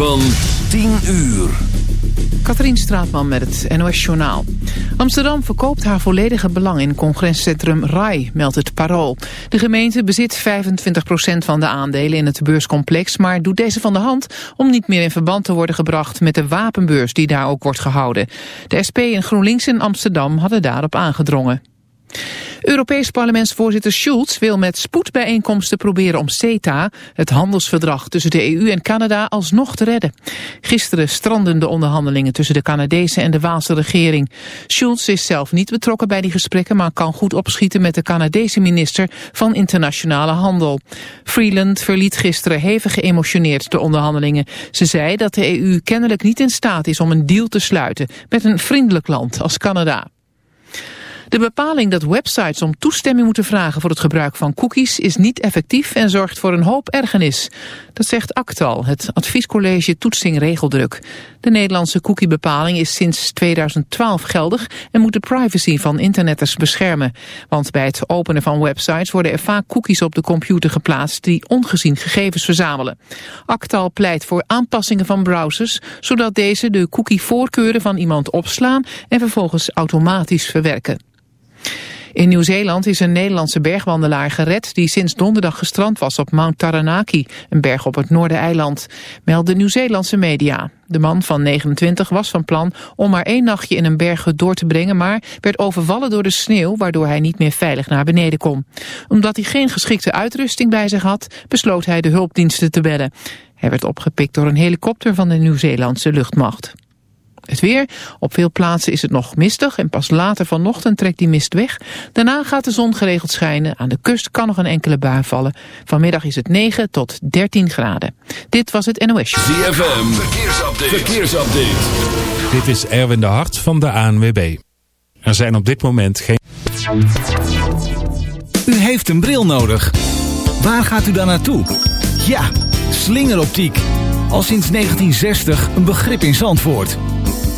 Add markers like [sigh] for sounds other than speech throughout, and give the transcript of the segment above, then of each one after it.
van 10 uur. Katrien Straatman met het NOS Journaal. Amsterdam verkoopt haar volledige belang in congrescentrum RAI, meldt het Parool. De gemeente bezit 25% van de aandelen in het beurscomplex... maar doet deze van de hand om niet meer in verband te worden gebracht... met de wapenbeurs die daar ook wordt gehouden. De SP en GroenLinks in Amsterdam hadden daarop aangedrongen. Europees parlementsvoorzitter Schulz wil met spoedbijeenkomsten proberen om CETA, het handelsverdrag tussen de EU en Canada, alsnog te redden. Gisteren stranden de onderhandelingen tussen de Canadese en de Waalse regering. Schulz is zelf niet betrokken bij die gesprekken, maar kan goed opschieten met de Canadese minister van Internationale Handel. Freeland verliet gisteren hevig geëmotioneerd de onderhandelingen. Ze zei dat de EU kennelijk niet in staat is om een deal te sluiten met een vriendelijk land als Canada. De bepaling dat websites om toestemming moeten vragen voor het gebruik van cookies is niet effectief en zorgt voor een hoop ergernis. Dat zegt Actal, het adviescollege Toetsing Regeldruk. De Nederlandse cookiebepaling is sinds 2012 geldig en moet de privacy van internetters beschermen. Want bij het openen van websites worden er vaak cookies op de computer geplaatst die ongezien gegevens verzamelen. Actal pleit voor aanpassingen van browsers, zodat deze de cookie-voorkeuren van iemand opslaan en vervolgens automatisch verwerken. In Nieuw-Zeeland is een Nederlandse bergwandelaar gered die sinds donderdag gestrand was op Mount Taranaki, een berg op het Noordereiland, melden Nieuw-Zeelandse media. De man van 29 was van plan om maar één nachtje in een berghut door te brengen, maar werd overvallen door de sneeuw, waardoor hij niet meer veilig naar beneden kon. Omdat hij geen geschikte uitrusting bij zich had, besloot hij de hulpdiensten te bellen. Hij werd opgepikt door een helikopter van de Nieuw-Zeelandse luchtmacht. Het weer. Op veel plaatsen is het nog mistig en pas later vanochtend trekt die mist weg. Daarna gaat de zon geregeld schijnen. Aan de kust kan nog een enkele bui vallen. Vanmiddag is het 9 tot 13 graden. Dit was het NOS. ZFM. Verkeersupdate. Verkeersupdate. Dit is Erwin de Hart van de ANWB. Er zijn op dit moment geen... U heeft een bril nodig. Waar gaat u dan naartoe? Ja, slingeroptiek. Al sinds 1960 een begrip in Zandvoort.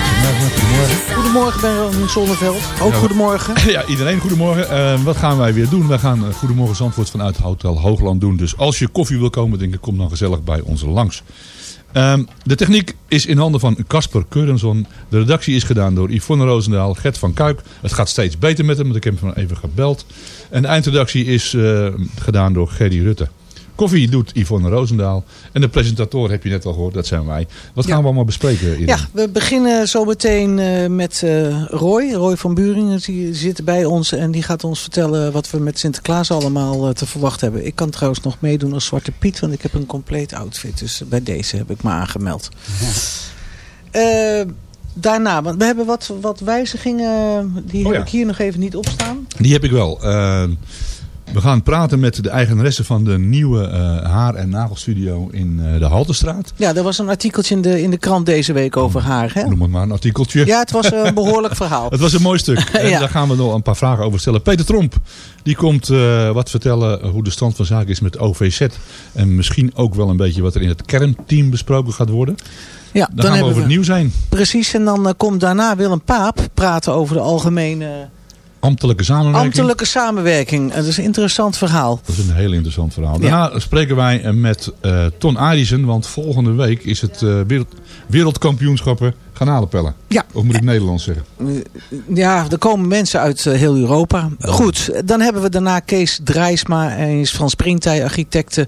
Goedemorgen. Goedemorgen Ben Zonneveld. Ook Ja, goedemorgen. [laughs] Ja, iedereen goedemorgen. Eh, wat gaan wij weer doen? Wij gaan eh, Goedemorgen Zandvoort vanuit Hotel Hoogland doen. Dus als je koffie wil komen, denk ik, kom dan gezellig bij ons langs. Ehm, de techniek is in handen van Casper Keurenson. De redactie is gedaan door Yvonne Roosendaal, Gert van Kuik. Het gaat steeds beter met hem, want ik heb hem even gebeld. En de eindredactie is eh, gedaan door Gerry Rutte. Koffie doet Yvonne Roosendaal. En de presentator heb je net al gehoord, dat zijn wij. Wat gaan Ja. we allemaal bespreken? Irene? Ja, we beginnen zo meteen eh, met eh, Roy. Roy van Buringen die zit bij ons en die gaat ons vertellen wat we met Sinterklaas allemaal eh, te verwachten hebben. Ik kan trouwens nog meedoen als Zwarte Piet, want ik heb een compleet outfit. Dus bij deze heb ik me aangemeld. Daarna, want we hebben wat, wat wijzigingen, die Oh heb ja. ik hier nog even niet opstaan. Die heb ik wel. We gaan praten met de eigenaresse van de nieuwe eh, haar- en nagelstudio in eh, de Haltestraat. Ja, er was een artikeltje in de, in de krant deze week over haar. Hè? Noem het maar een artikeltje. Ja, het was een [laughs] behoorlijk verhaal. Het was een mooi stuk. [laughs] En daar gaan we nog een paar vragen over stellen. Peter Tromp, die komt eh, wat vertellen hoe de stand van zaken is met OVZ. En misschien ook wel een beetje wat er in het kernteam besproken gaat worden. Ja, Dan, gaan we over het nieuws zijn. Precies, en dan komt daarna Willem Paap praten over de algemene Ambtelijke samenwerking. ambtelijke samenwerking. Dat is een interessant verhaal. Dat is een heel interessant verhaal. Ja. Daarna spreken wij eh, met eh, Ton Arissen. Want volgende week is het eh, wereld, wereldkampioenschappen garnalenpellen. Ja. Of moet ik Nederlands zeggen? Ja, er komen mensen uit heel Europa. Goed, dan hebben we daarna Kees Drijsma. Hij is van Springtij Architecten.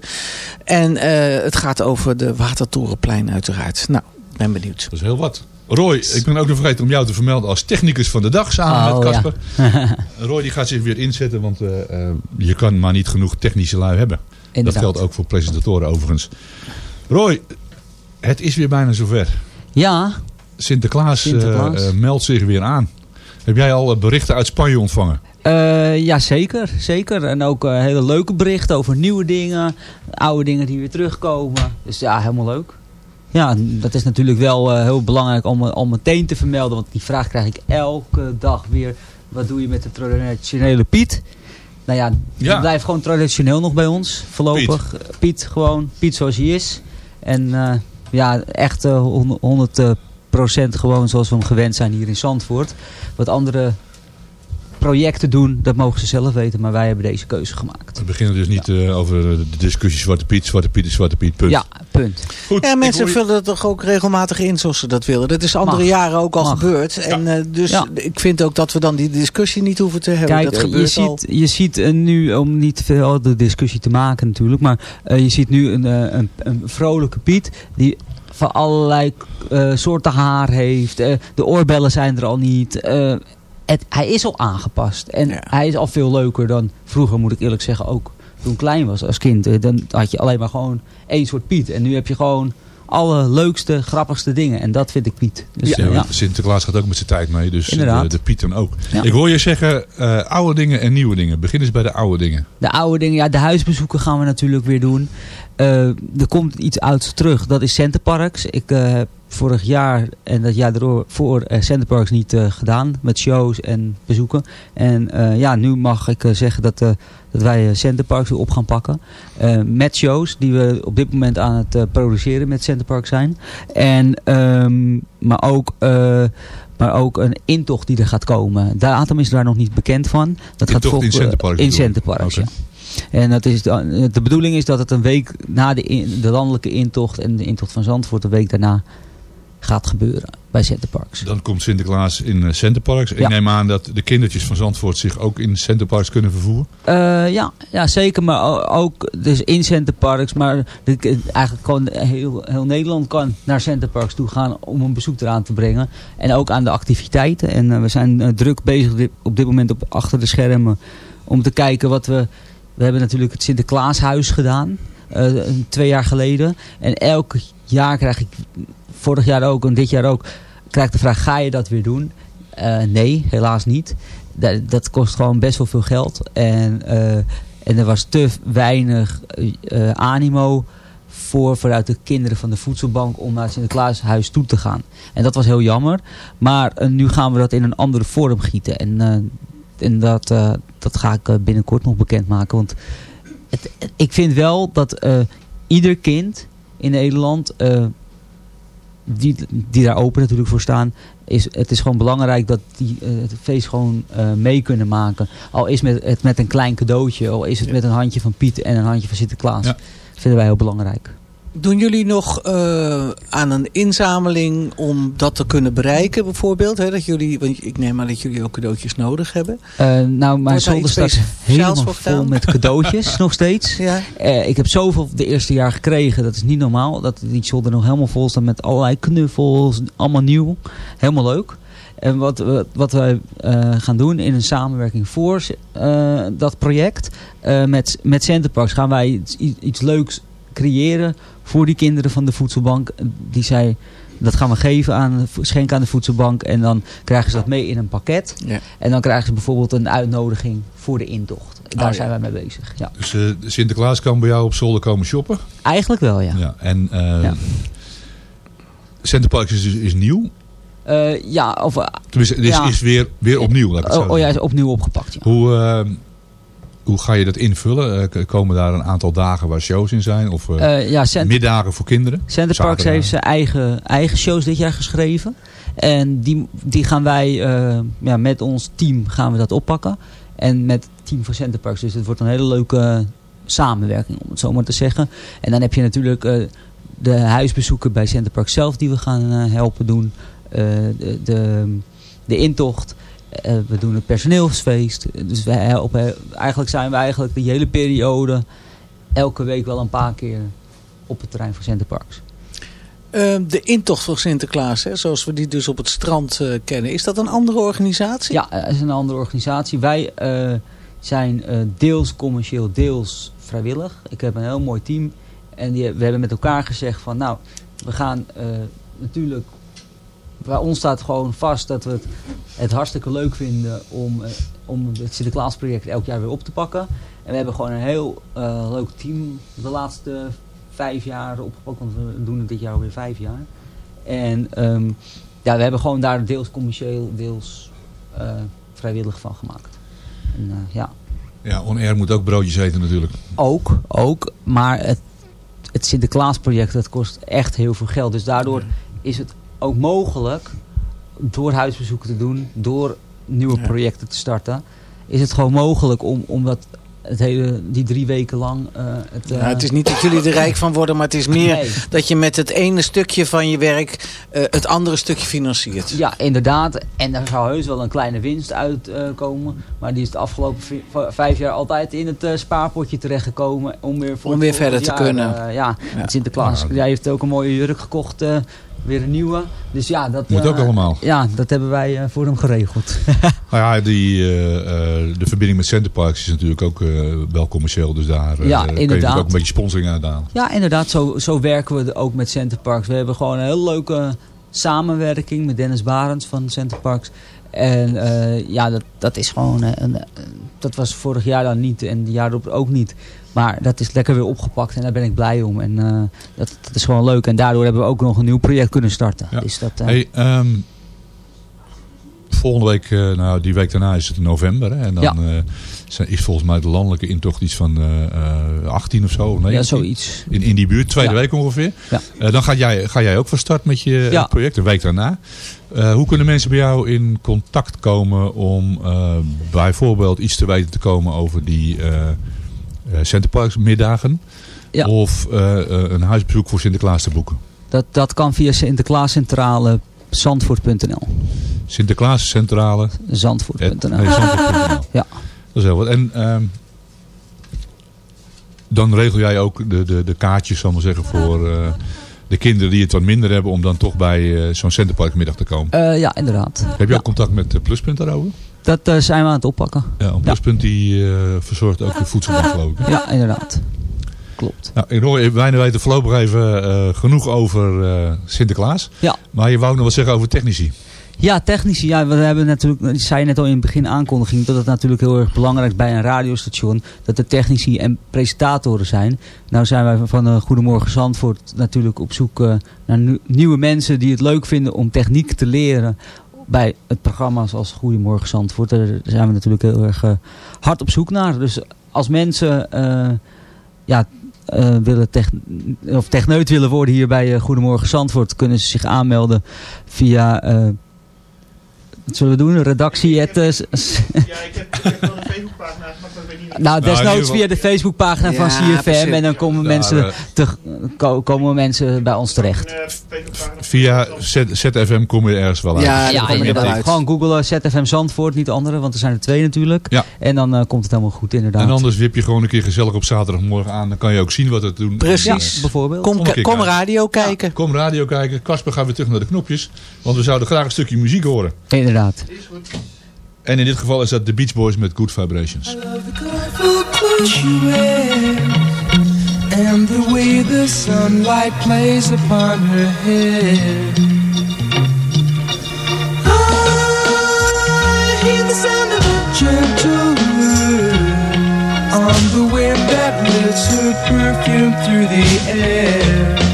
En het gaat over de Watertorenplein uiteraard. Nou, ben benieuwd. Dat is heel wat. Roy, ik ben ook nog vergeten om jou te vermelden als technicus van de dag samen Oh, met ja. Casper. [laughs] Roy die gaat zich weer inzetten, want eh, eh, je kan maar niet genoeg technische lui hebben. Inderdaad. Dat geldt ook voor presentatoren overigens. Roy, het is weer bijna zover. Ja, Sinterklaas, eh, Sinterklaas. meldt zich weer aan. Heb jij al berichten uit Spanje ontvangen? eh, ja zeker, zeker. En ook hele leuke berichten over nieuwe dingen. Oude dingen die weer terugkomen. Dus ja, helemaal leuk. Ja, dat is natuurlijk wel eh, heel belangrijk om, om meteen te vermelden. Want die vraag krijg ik elke dag weer. Wat doe je met de traditionele Piet? Nou ja, Ja. die blijft gewoon traditioneel nog bij ons. Voorlopig. Piet, Piet gewoon. Piet zoals hij is. En eh, ja, echt eh, 100 eh, procent gewoon zoals we hem gewend zijn hier in Zandvoort. Wat andere projecten doen, dat mogen ze zelf weten. Maar wij hebben deze keuze gemaakt. We beginnen dus niet eh, over de discussie Zwarte Piet. Zwarte Piet is Zwarte Piet, punt. Ja, punt. Goed, Ja, mensen je- vullen het toch ook regelmatig in zoals ze dat willen. Dat is andere Mag. jaren ook al Mag. gebeurd. En eh, dus Ja. ik vind ook dat we dan die discussie niet hoeven te hebben. Kijk, dat eh, je gebeurt al. ziet, je ziet eh, nu, om niet veel de discussie te maken natuurlijk, maar eh, je ziet nu een, een, een vrolijke Piet die van allerlei eh, soorten haar heeft. Eh, de oorbellen zijn er al niet. Eh, het, hij is al aangepast. En Ja. hij is al veel leuker dan vroeger, moet ik eerlijk zeggen, ook toen ik klein was als kind. Eh, dan had je alleen maar gewoon één soort Piet. En nu heb je gewoon alle leukste, grappigste dingen. En dat vind ik Piet. Dus, Ja, eh, ja. Sinterklaas gaat ook met zijn tijd mee, dus de, Inderdaad. de Pieten ook. Ja. Ik hoor je zeggen, eh, oude dingen en nieuwe dingen. Begin eens bij de oude dingen. De oude dingen, ja, de huisbezoeken gaan we natuurlijk weer doen. Eh, er komt iets uit terug, dat is Centerparks. Ik eh, heb vorig jaar en dat jaar ervoor voor eh, Centerparks niet eh, gedaan. Met shows en bezoeken. En eh, ja, nu mag ik zeggen dat, dat wij Centerparks weer op gaan pakken. Met shows die we op dit moment aan het produceren met Centerparks zijn. En, ehm, maar ook... maar ook een intocht die er gaat komen. De datum is daar nog niet bekend van. Dat Intocht in volgen- Centerparks In? Centerparks, Oké. ja. En dat is de, de bedoeling is dat het een week na de, in- de landelijke intocht en de intocht van Zandvoort, een week daarna gaat gebeuren bij Centerparks. Dan komt Sinterklaas in eh, Centerparks. Ik Ja. neem aan dat de kindertjes van Zandvoort zich ook in Centerparks kunnen vervoeren. Eh, ja, ja, zeker. Maar ook dus in Centerparks. Maar de- eigenlijk gewoon heel, heel Nederland kan naar Centerparks toe gaan om een bezoek eraan te brengen. En ook aan de activiteiten. En eh, we zijn druk bezig dit- op dit moment op, achter de schermen om te kijken wat we... We hebben natuurlijk het Sinterklaashuis gedaan. twee jaar geleden. En elk jaar krijg ik, vorig jaar ook en dit jaar ook, krijg de vraag, ga je dat weer doen? Eh, nee, helaas niet. Dat, dat kost gewoon best wel veel geld. En, eh, en er was te weinig eh, animo voor vanuit de kinderen van de voedselbank om naar Sinterklaashuis toe te gaan. En dat was heel jammer. Maar nu gaan we dat in een andere vorm gieten. En, en dat, dat ga ik binnenkort nog bekendmaken. Want het, ik vind wel dat ieder kind in Nederland eh, die, die daar open natuurlijk voor staan. Is, het is gewoon belangrijk dat die eh, het feest gewoon eh, mee kunnen maken. Al is met, het met een klein cadeautje. Al is het met een handje van Piet en een handje van Sinterklaas. Ja. Vinden wij heel belangrijk. Doen jullie nog eh, aan een inzameling om dat te kunnen bereiken bijvoorbeeld? Hè? Dat jullie, want ik neem aan dat jullie ook cadeautjes nodig hebben. Eh, nou, mijn zolder staat helemaal vol met cadeautjes [laughs] nog steeds. Ja. Eh, ik heb zoveel de eerste jaar gekregen. Dat is niet normaal. Dat die zolder nog helemaal vol staat met allerlei knuffels. Allemaal nieuw. Helemaal leuk. En wat, wat, wat wij gaan doen in een samenwerking voor eh, dat project. met, met Centerparks gaan wij iets, iets leuks creëren voor die kinderen van de voedselbank. Die zij, dat gaan we geven aan, schenken aan de voedselbank. En dan krijgen ze dat mee in een pakket. Ja. En dan krijgen ze bijvoorbeeld een uitnodiging voor de intocht. Daar Oh, ja. zijn wij mee bezig. Ja. Dus eh, Sinterklaas kan bij jou op zolder komen shoppen. Eigenlijk wel, ja. Ja. En eh Ja. Centerparks is, is nieuw. Eh, ja, of, Tenminste, het is, Ja. is weer, weer opnieuw. Laat ik het zo oh, oh ja, is opnieuw opgepakt. Ja. Hoe, eh, hoe ga je dat invullen? Eh, komen daar een aantal dagen waar shows in zijn? Of eh, Eh, ja, middagen voor kinderen? Centerparks heeft zijn eigen, eigen shows dit jaar geschreven. En die, die gaan wij ja, met ons team gaan we dat oppakken. En met het team van Centerparks. Dus het wordt een hele leuke samenwerking, om het zo maar te zeggen. En dan heb je natuurlijk de huisbezoeken bij Centerparks zelf die we gaan helpen doen. De, de, de intocht. Eh, we doen het personeelsfeest. Dus wij helpen, eigenlijk zijn we eigenlijk die hele periode elke week wel een paar keer op het terrein van Centerparks. Eh, de intocht van Sinterklaas, hè, zoals we die dus op het strand eh, kennen. Is dat een andere organisatie? Ja, het is een andere organisatie. Wij eh, zijn eh, deels commercieel, deels vrijwillig. Ik heb een heel mooi team. En die, we hebben met elkaar gezegd van nou, we gaan eh, natuurlijk... Bij ons staat gewoon vast dat we het, het hartstikke leuk vinden om, eh, om het Sinterklaasproject elk jaar weer op te pakken. En we hebben gewoon een heel eh, leuk team de laatste vijf jaar opgepakt. Want we doen het dit jaar alweer vijf jaar. En ehm, ja, we hebben gewoon daar deels commercieel, deels eh, vrijwillig van gemaakt. En, ja, Ja, On Air moet ook broodjes eten natuurlijk. ook, ook. Maar het, het Sinterklaasproject, dat kost echt heel veel geld. Dus daardoor is het ook mogelijk, door huisbezoeken te doen, door nieuwe Ja. projecten te starten, is het gewoon mogelijk om, om dat het hele, die drie weken lang... eh, het, Ja, eh, het is niet dat jullie er rijk van worden, maar het is [laughs] meer Nee. dat je met het ene stukje van je werk eh, het andere stukje financiert. Ja, inderdaad. En daar zou heus wel een kleine winst uitkomen. maar die is de afgelopen vijf jaar altijd in het spaarpotje terechtgekomen. Om weer, voor Om weer verder te kunnen. ja, Ja. Sinterklaas. Jij heeft ook een mooie jurk gekocht. Eh, weer een nieuwe. Dus ja, dat, Moet eh, ook allemaal. Ja, dat hebben wij eh, voor hem geregeld. [laughs] Nou ja, die, eh, eh, de verbinding met Centerparks is natuurlijk ook eh, wel commercieel. Dus daar eh, Ja, kun je ook een beetje sponsoring uithalen. Ja, inderdaad. Zo, zo werken we ook met Centerparks. We hebben gewoon een heel leuke samenwerking met Dennis Barends van Centerparks. En eh, ja, dat, dat is gewoon... eh, een, eh, dat was vorig jaar dan niet en het jaar erop ook niet. Maar dat is lekker weer opgepakt en daar ben ik blij om. En eh, dat, dat is gewoon leuk. En daardoor hebben we ook nog een nieuw project kunnen starten. Ja. Dus dat, eh, Hey, ehm, volgende week, eh, nou die week daarna is het november. Hè, en dan Ja. zijn, is volgens mij de landelijke intocht iets van eh, eh, 18 of zo. 19. ja, zoiets. In, in die buurt, tweede Ja. week ongeveer. Ja. Dan ga jij, ga jij ook van start met je project, een week daarna. Hoe kunnen mensen bij jou in contact komen om bijvoorbeeld iets te weten te komen over die uh, Centerparks middagen? Ja. Of eh, eh, een huisbezoek voor Sinterklaas te boeken? Dat, dat kan via Sinterklaascentrale zandvoort.nl. Sinterklaas Centrale. Zandvoort.nl. Nee. [laughs] Ja. Dat is heel wat. En ehm, dan regel jij ook de, de, de kaartjes, zal maar zeggen, voor eh, de kinderen die het wat minder hebben, om dan toch bij eh, zo'n Centerparkmiddag te komen. Eh, ja, inderdaad. Heb je Ja. ook contact met uh, Pluspunt daarover? Dat eh, zijn we aan het oppakken. Ja, een Pluspunt die eh, verzorgt ook de voedselbank [laughs] geloof ik. Ja, inderdaad. Klopt. Nou, ik hoor, wij weten voorlopig even eh, genoeg over eh, Sinterklaas. Ja. Maar je wou nog wat zeggen over technici. Ja, technici. Ja, we hebben natuurlijk, ik zei net al in het begin aankondiging, dat het natuurlijk heel erg belangrijk is bij een radiostation, dat er technici en presentatoren zijn. Nou zijn wij van uh, Goedemorgen Zandvoort natuurlijk op zoek uh, naar nieuwe mensen die het leuk vinden om techniek te leren bij het programma zoals Goedemorgen Zandvoort. Daar zijn we natuurlijk heel erg uh, hard op zoek naar. Dus als mensen ja, eh, willen techn of techneut willen worden hier bij eh, Goedemorgen Zandvoort, kunnen ze zich aanmelden via... eh, wat zullen we doen? Redactie. Eh, Ja, ik heb, ik heb wel een Facebookpagina maar. Nou, Nou, desnoods via de Facebookpagina Ja, van CFM precies. en dan komen, Daar, mensen, eh, te, ko- komen mensen bij ons terecht. Via Z- ZFM kom je ergens wel uit. Ja, Ja, er inderdaad. uit. Gewoon googelen ZFM Zandvoort, niet andere, want er zijn er twee natuurlijk. Ja. En dan eh, komt het helemaal goed, inderdaad. En anders wip je gewoon een keer gezellig op zaterdagmorgen aan. Dan kan je ook zien wat het doen. Precies. Ja, bijvoorbeeld. Kom, Kom radio kijken. Kom radio kijken. Kasper gaat weer terug naar de knopjes. Want we zouden graag een stukje muziek horen. Inderdaad. En in dit geval is dat de Beach Boys met Good Vibrations. And the way the sunlight plays upon her hair. I hear the sound of a gentle on the wind that lifts her perfume through the air.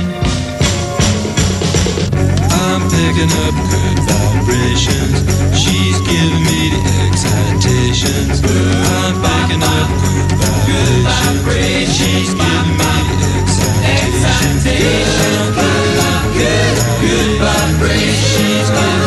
Picking up good vibrations. She's giving me the excitations. I'm picking up good vibrations. She's giving me the excitations. Good, good vibrations.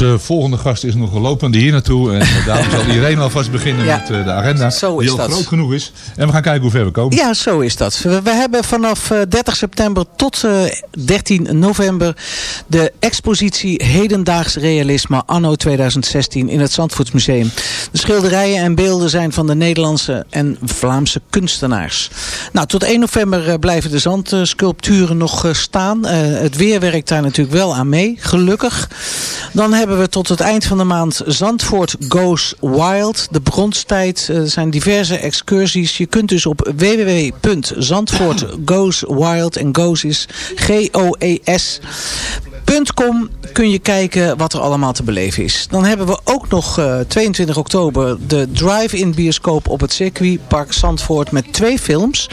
Onze volgende gast is nog lopende hier naartoe. En eh, [laughs] daarom zal Irene alvast beginnen Ja. met eh, de agenda. Zo is die al dat. groot genoeg is. En we gaan kijken hoe ver we komen. Ja, zo is dat. We, we hebben vanaf eh, 30 september tot eh, 13 november de expositie Hedendaags Realisme anno 2016 in het Zandvoortsmuseum. De schilderijen en beelden zijn van de Nederlandse en Vlaamse kunstenaars. Nou, tot 1 november eh, blijven de zandsculpturen nog eh, staan. Eh, het weer werkt daar natuurlijk wel aan mee, gelukkig. Dan hebben we tot het eind van de maand Zandvoort Goes Wild. De bronstijd. Eh, Er zijn diverse excursies. Je kunt dus op www.zandvoortgoeswild en goes is G-O-E-S Com kun je kijken wat er allemaal te beleven is. Dan hebben we ook nog eh, 22 oktober de drive-in bioscoop op het circuitpark Zandvoort met twee films.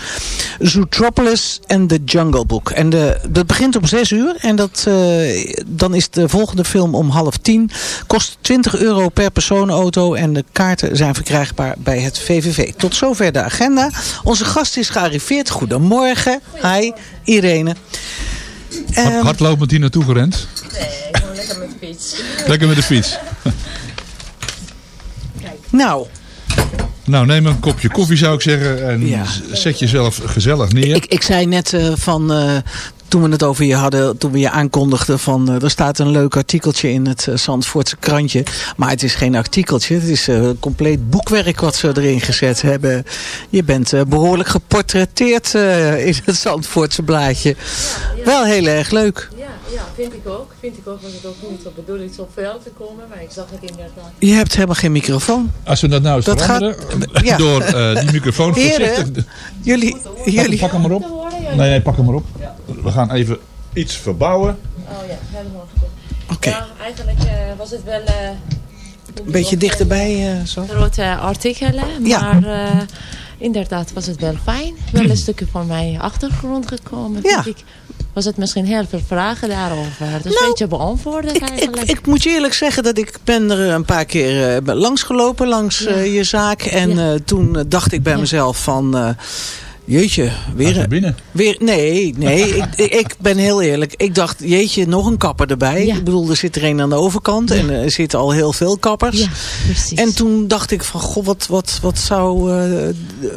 Zootropolis en The Jungle Book. En de, dat begint om 6 uur en dat, eh, dan is de volgende film om half 10. Kost 20 euro per personenauto en de kaarten zijn verkrijgbaar bij het VVV. Tot zover de agenda. Onze gast is gearriveerd. Goedemorgen. Hi, Irene. Hard, Ehm, hardlopend hier naartoe gerend. Nee, gewoon lekker met de fiets. Lekker met de fiets. nou, Nou, neem een kopje koffie zou ik zeggen. En Ja. zet jezelf gezellig neer. Ik, ik zei net eh, van, eh, toen we het over je hadden, toen we je aankondigden van, eh, er staat een leuk artikeltje in het uh, Zandvoortse krantje. Maar het is geen artikeltje, het is uh, compleet boekwerk wat ze erin gezet hebben. Je bent behoorlijk geportretteerd in het Zandvoortse blaadje. Wel heel erg leuk. Ja, ja, vind ik ook. Vind ik ook, was het ook niet zo bedoeld zo veel te komen, maar ik zag het inderdaad. Je hebt helemaal geen microfoon. Als we dat nou eens Dat veranderen, gaat- [laughs] ja. door uh, die microfoon Heren, voorzichtig... jullie... jullie... Pak, pak hem maar op. Nee, nee, pak hem maar op. We gaan even iets verbouwen. Oh ja, helemaal goed. Oké. Okay. Ja, eigenlijk uh, was het wel... Uh, een beetje dichterbij uh, zo. Grote artikelen, maar ja. inderdaad was het wel fijn. Wel een stukje van mijn achtergrond gekomen, ja. ik was het misschien heel veel vragen daarover. Dus nou, weet je beantwoorden ik, eigenlijk. Ik, ik, moet je eerlijk zeggen dat ik ben er een paar keer uh, langs gelopen langs ja. uh, je zaak. En ja. uh, toen dacht ik bij ja. mezelf van... Jeetje, weer, binnen. weer Nee, nee [laughs] ik, ik ben heel eerlijk. Ik dacht, jeetje, nog een kapper erbij. Ja. Ik bedoel, er zit er een aan de overkant. Ja. En er zitten al heel veel kappers. Ja, precies. En toen dacht ik van, goh, wat, wat, wat, zou, uh,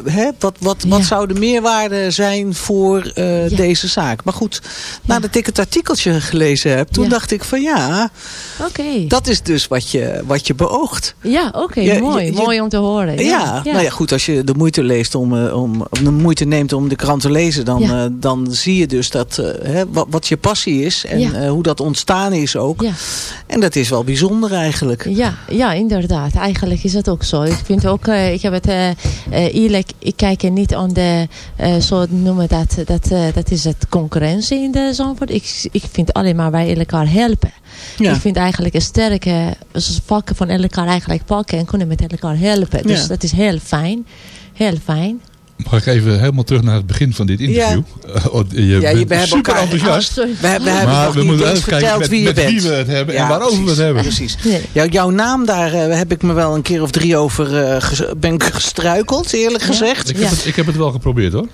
hè, wat, wat, wat zou de meerwaarde zijn voor uh, deze zaak? Maar goed, nadat ik het artikeltje gelezen heb, toen dacht ik van ja, okay. dat is dus wat je, wat je beoogt. Ja, oké, okay, mooi. Je, mooi om te horen. Ja, nou ja, goed, als je de moeite leest om, uh, om, om de moeite neemt om de krant te lezen, dan, ja. uh, dan zie je dus dat, uh, hè, wat, wat, je passie is en ja. uh, hoe dat ontstaan is ook. Ja. En dat is wel bijzonder eigenlijk. Ja, ja inderdaad. Eigenlijk is het ook zo. Ik vind ook, eh, ik heb het eerlijk, ik kijk er niet aan de, zo noemen dat, dat, dat is het concurrentie in de Zandvoort. Ik, ik vind alleen maar wij elkaar helpen. Ja. Ik vind eigenlijk een sterke, pakken van elkaar eigenlijk pakken en kunnen met elkaar helpen. Dus dat is heel fijn. Heel fijn. Mag ik even helemaal terug naar het begin van dit interview? Ja, uh, je ja, bent we super enthousiast. We, we hebben maar we moeten even kijken met, wie, je met bent. wie we het hebben ja, en waarover precies, we het hebben. Precies. Nee. jouw naam, daar uh, heb ik me wel een keer of drie over uh, ges ben ik gestruikeld, eerlijk gezegd. Ik heb, het, ik heb het wel geprobeerd hoor.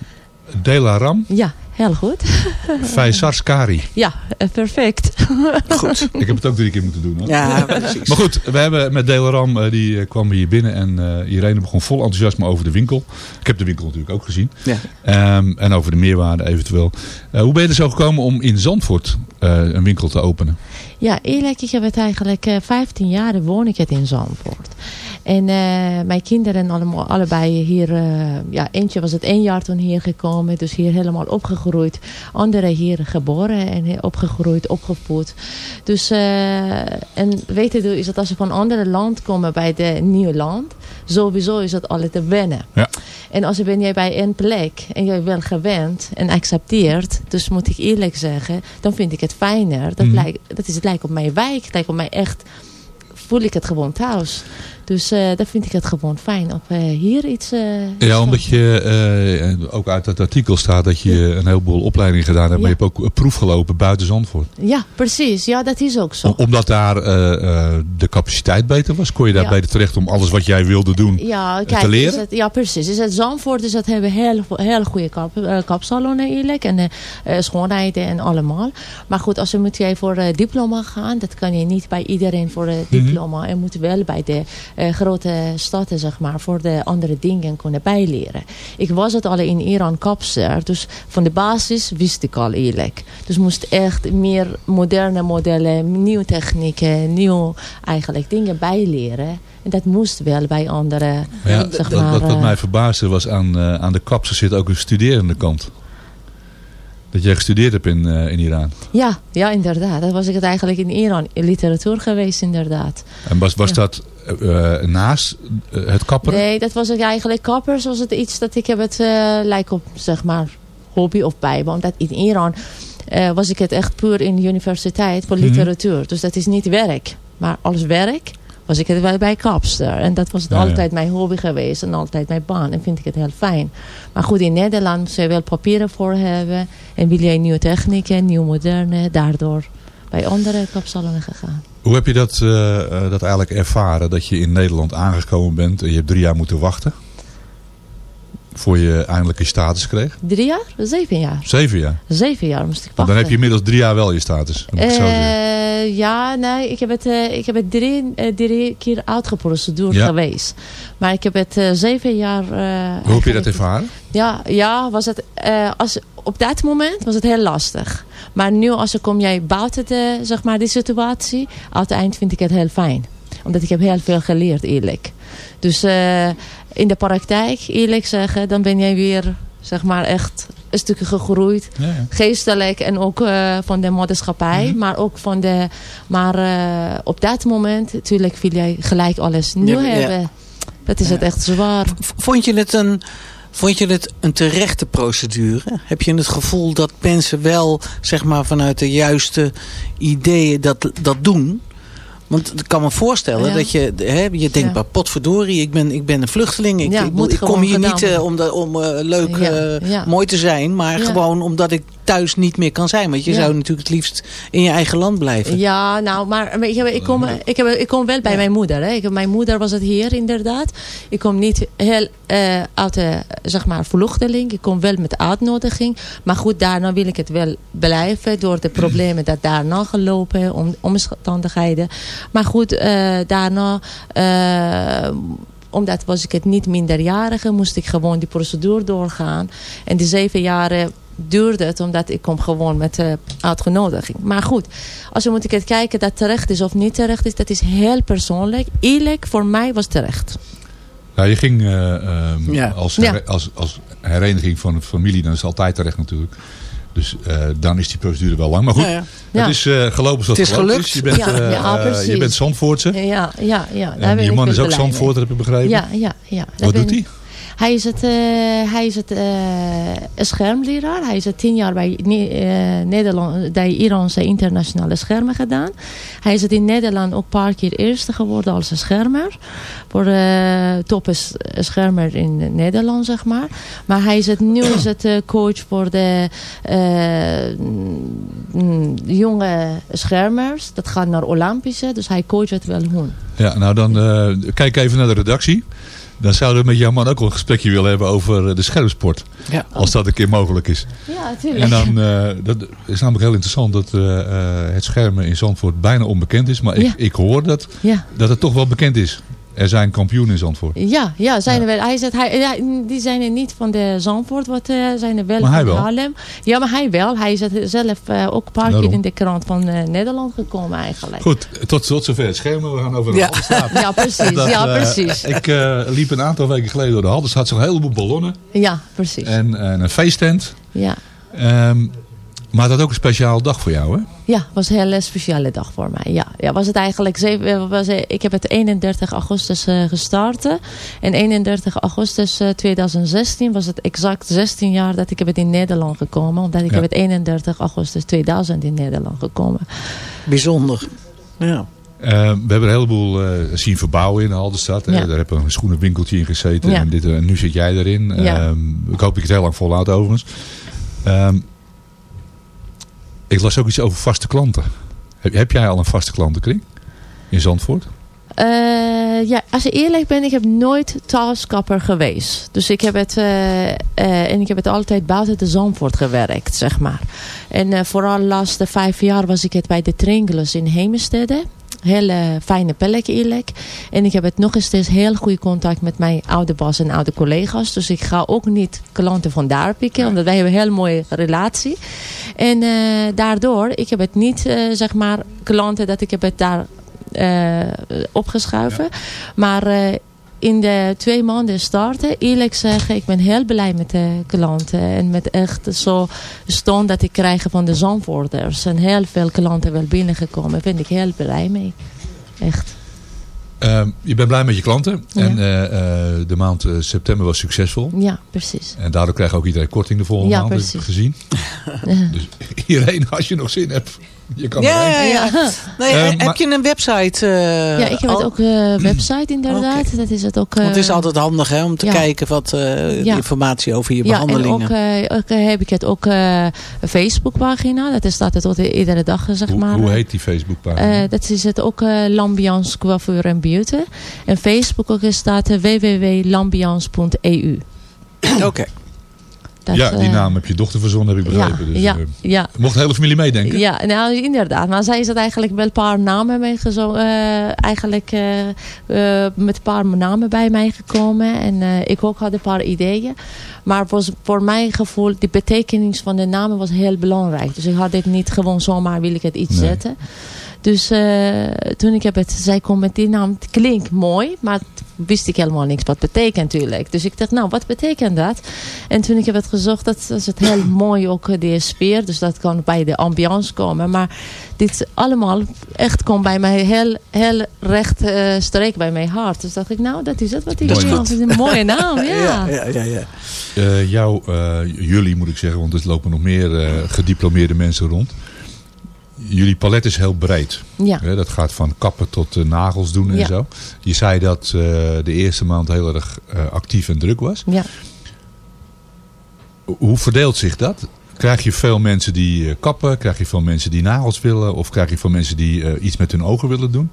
Dela Ram. Ja, heel goed. [laughs] Faisar Skari. Ja, perfect. [laughs] Goed. Ik heb het ook drie keer moeten doen. Hoor. Ja, precies. Maar goed, we hebben met Dela Ram, uh, die kwam hier binnen en uh, Irene begon vol enthousiasme over de winkel. Ik heb de winkel natuurlijk ook gezien. Ja. Um, en over de meerwaarde eventueel. Uh, hoe ben je er zo gekomen om in Zandvoort een winkel te openen? Ja, eerlijk, ik heb het eigenlijk 15 jaar woon ik het in Zandvoort. En uh, mijn kinderen allemaal, allebei hier, uh, ja, eentje was het één jaar toen hier gekomen, dus hier helemaal opgegroeid. Andere hier geboren en opgegroeid, opgevoed. Dus, uh, en weten dus is dat als ze van een ander land komen bij het nieuwe land, sowieso is dat altijd te wennen. Ja. En als ben jij bij een plek en jij wel gewend en accepteert, dus moet ik eerlijk zeggen, dan vind ik het fijner. Dat, mm. lijkt, dat is het lijkt op mijn wijk, het lijkt op mij echt, voel ik het gewoon thuis. Dus uh, dan vind ik het gewoon fijn om uh, hier iets... Uh, ja, omdat je ook uit het artikel staat dat je ja. een heleboel opleidingen gedaan hebt. Ja. Maar je hebt ook een proef gelopen buiten Zandvoort. Ja, precies. Ja, dat is ook zo. Om, omdat daar de capaciteit beter was? Kon je daar ja. beter terecht om alles wat jij wilde doen ja, kijk, te leren? Is het, ja, precies. Is het Zandvoort dus dat hebben heel, heel goede kap, kapsalonnen eerlijk. En schoonheden en allemaal. Maar goed, als je moet jij voor diploma gaan. Dat kan je niet bij iedereen voor diploma. Mm -hmm. Je moet wel bij de... Uh, grote steden zeg maar, voor de andere dingen kunnen bijleren. Ik was het al in Iran kapster, dus van de basis wist ik al eerlijk. Dus moest echt meer moderne modellen, nieuwe technieken, nieuwe eigenlijk dingen bijleren. En dat moest wel bij andere. Ja, zeg maar, wat, wat uh, mij verbaasde was aan, uh, aan de kapster zit ook een studerende kant. Dat jij gestudeerd hebt in, uh, in Iran. Ja, ja, inderdaad. Dat was ik het eigenlijk in Iran. In literatuur geweest, inderdaad. En was, was ja. dat uh, naast uh, het kapperen? Nee, dat was ik eigenlijk kappers. Was het iets dat ik heb het lijkt op, zeg maar, hobby of bijbaan. Dat in Iran eh, was ik het echt puur in de universiteit voor Mhm. literatuur. Dus dat is niet werk. Maar als werk was ik het wel bij kapster. En dat was Ja, ja. altijd mijn hobby geweest en altijd mijn baan. En vind ik het heel fijn. Maar goed, in Nederland moet je wel papieren voor hebben. En wil jij nieuwe technieken, nieuw moderne. Daardoor bij andere kapsalonnen gegaan. Hoe heb je dat, eh, eh, dat eigenlijk ervaren? Dat je in Nederland aangekomen bent en je hebt drie jaar moeten wachten? Voor je eindelijk je status kreeg? Drie jaar? Zeven jaar. Zeven jaar. Zeven jaar moest ik wachten. Dan heb je inmiddels drie jaar wel je status. Dan moet ik het zo zeggen. Eh, ja, nee, ik heb het, eh, ik heb het drie, eh, drie keer uitgeproceduurd Ja. geweest. Maar ik heb het zeven jaar... Hoe heb je dat ervaren? Ja, ja was het, als, op dat moment was het heel lastig. Maar nu als ik kom jij buiten de, zeg maar, die situatie, uiteindelijk vind ik het heel fijn. Omdat ik heb heel veel geleerd eerlijk. Dus in de praktijk, eerlijk zeggen, dan ben jij weer zeg maar echt een stukje gegroeid. Ja, ja. Geestelijk en ook eh, van de maatschappij. Mhm. Maar ook van de... Maar eh, op dat moment, natuurlijk wil jij gelijk alles nieuw Ja, ja. hebben. Dat is het echt zwaar. Vond je het een... Vond je het een terechte procedure? Heb je het gevoel dat mensen wel zeg maar, vanuit de juiste ideeën dat, dat doen? Want ik kan me voorstellen Ja. dat je, hè, je denkt, Ja. potverdorie, ik ben, ik ben een vluchteling. Ik, Ja, ik, kom hier gedaan niet eh, om, de, om eh, leuk, eh, mooi te zijn, maar gewoon omdat ik thuis niet meer kan zijn. Want je Ja. zou natuurlijk het liefst in je eigen land blijven. Ja, nou, maar je, ik kom, ik, heb, ik kom wel bij mijn moeder. Hè. Ik, mijn moeder was het hier inderdaad. Ik kom niet heel eh, uit de, zeg maar, vluchteling. Ik kom wel met uitnodiging. Maar goed, daarna wil ik het wel blijven. Door de problemen dat daarna gelopen. Om, omstandigheden. Maar goed, eh, daarna... eh, omdat was ik het niet minderjarige, moest ik gewoon die procedure doorgaan. En die zeven jaren duurde het, omdat ik kom gewoon met de uitgenodiging. Maar goed, als we moeten kijken dat terecht is of niet terecht is, dat is heel persoonlijk. Eerlijk, voor mij was terecht. Nou, je ging eh, ehm, Ja. als, her- als, als hereniging van een familie, dan is het altijd terecht natuurlijk. Dus eh, dan is die procedure wel lang. Maar goed, Ja, ja. Ja. het is eh gelopen zoals Het is gelukt. Je bent, Ja, eh, ja, eh, precies. je bent Zandvoortse. Ja, ja, ja. daar En je man is ook. Zandvoort, heb ik begrepen. Ja, ja, ja. Daar Wat ben doet hij? Hij is het, eh, hij is het eh, schermleraar. Hij is het tien jaar bij eh, Nederland, bij Iraanse internationale schermen gedaan. Hij is het in Nederland ook een paar keer eerste geworden als een schermer. Voor de top is- schermer in Nederland, zeg maar. Maar hij is het, nu is het coach voor de mm, jonge schermers. Dat gaat naar Olympische, dus hij coacht het wel hun. Ja, nou dan kijk even naar de redactie. Dan zouden we met jouw man ook wel een gesprekje willen hebben over eh, de schermsport. Ja. Als dat een keer mogelijk is. Ja, natuurlijk. En dan, eh, dat is namelijk heel interessant dat eh, eh, het schermen in Zandvoort bijna onbekend is. Maar ik, Ja. ik hoor dat, Ja. dat het toch wel bekend is. Er zijn kampioenen in Zandvoort. Ja, ja, zijn er wel. Hij zegt, hij, ja, die zijn er niet van de Zandvoort, wat eh, zijn er wel Maar hij van wel. Haarlem. Ja, maar hij wel. Hij is het zelf eh, ook een paar Daarom. keer in de krant van eh, Nederland gekomen eigenlijk. Goed, tot, tot zover het schermen. We gaan over de Ja. Haldenstraat. [laughs] Ja, precies. Dat, ja, precies. ik eh, liep een aantal weken geleden door de Haldenstraat. Een heleboel ballonnen. Ja, precies. En, en een feesttent. Ja. Ehm, maar dat ook een speciale dag voor jou, hè? Ja, was een hele speciale dag voor mij. Ja, ja was het eigenlijk zeven, eh, was, eh, ik heb het 31 augustus eh, gestart. En 31 augustus eh, 2016 was het exact 16 jaar dat ik heb het in Nederland gekomen. Omdat ik Ja. heb het 31 augustus 2000 in Nederland gekomen. Bijzonder. Ja. We hebben een heleboel eh, zien verbouwen in de Haldenstad. Ja. Daar heb een schoenenwinkeltje in gezeten. Ja. En, dit, en nu zit jij erin. Ja. Ehm, ik hoop dat je het heel lang volhoudt overigens. Ehm, ik las ook iets over vaste klanten. Heb, heb jij al een vaste klantenkring in Zandvoort? Eh, ja, als ik eerlijk ben, ik heb nooit thuiskapper geweest. Dus ik heb het, eh, eh, en ik heb het altijd buiten de Zandvoort gewerkt, zeg maar. En vooral de laatste vijf jaar was ik het bij de Tringlers in Heemstede. Hele fijne plek eerlijk. En ik heb het nog steeds heel goed contact met mijn oude baas en oude collega's. Dus ik ga ook niet klanten van daar pikken. Omdat wij hebben een heel mooie relatie. En eh, daardoor, ik heb het niet, eh, zeg maar, klanten dat ik heb het daar eh, opgeschuiven. Maar in de twee maanden starten, eerlijk zeggen, ik ben heel blij met de klanten. En met echt zo steun dat ik krijg van de Zandvoorters. En heel veel klanten wel binnengekomen. Daar ben ik heel blij mee. Echt. Ehm, je bent blij met je klanten. Ja. En eh, eh, de maand eh, september was succesvol. Ja, precies. En daardoor krijgt ook iedereen korting de volgende Ja, maand, precies. gezien. [laughs] Dus iedereen, als je nog zin hebt, je kan Ja, ja, ja. Nee, Eh, heb maar- je een website? eh, ja, ik heb al? het ook eh, website inderdaad. Dat is het ook. Want het is altijd handig hè, om te ja. kijken wat eh, Ja. informatie over je Ja, behandelingen. en ook, eh, ook, heb ik het ook eh, een Facebookpagina. Dat is staat het ook iedere dag, zeg Hoe, maar. hoe heet die Facebookpagina? Eh, dat is het ook eh Lambiance Coiffure en Beauty. En Facebook ook staat www.lambiance.eu. Oké. Dat, ja, die eh, naam heb je dochter verzonnen, heb ik begrepen. dus, ja, eh, ja. mocht de hele familie meedenken? Ja, nou inderdaad. Maar zij is het eigenlijk wel een paar namen eh eigenlijk met een paar namen bij mij gekomen. En ik ook had een paar ideeën. Maar was voor mijn gevoel, de betekenis van de namen was heel belangrijk. Dus ik had dit niet gewoon zomaar wil ik het iets Nee. zetten. Dus eh, toen ik heb het, zij komt met die naam, het klinkt mooi, maar wist ik helemaal niks wat het betekent natuurlijk. Dus ik dacht, nou, wat betekent dat? En toen ik heb het gezocht, dat is het heel [clears throat] mooi ook eh, de sfeer. Dus dat kan bij de ambiance komen. Maar dit allemaal echt komt bij mij heel, heel recht eh, streek bij mijn hart. Dus dacht ik, nou, dat is het wat ik Dat is wil. Dat is een mooie [laughs] naam, ja. Ja, ja, ja, ja. Eh, jou, eh, jullie moet ik zeggen, want er lopen nog meer eh, gediplomeerde mensen rond. Jullie palet is heel breed. Ja. Dat gaat van kappen tot eh, nagels doen en Ja. zo. Je zei dat eh, de eerste maand heel erg eh, actief en druk was. Ja. Hoe verdeelt zich dat? Krijg je veel mensen die kappen? Krijg je veel mensen die nagels willen? Of krijg je veel mensen die iets met hun ogen willen doen?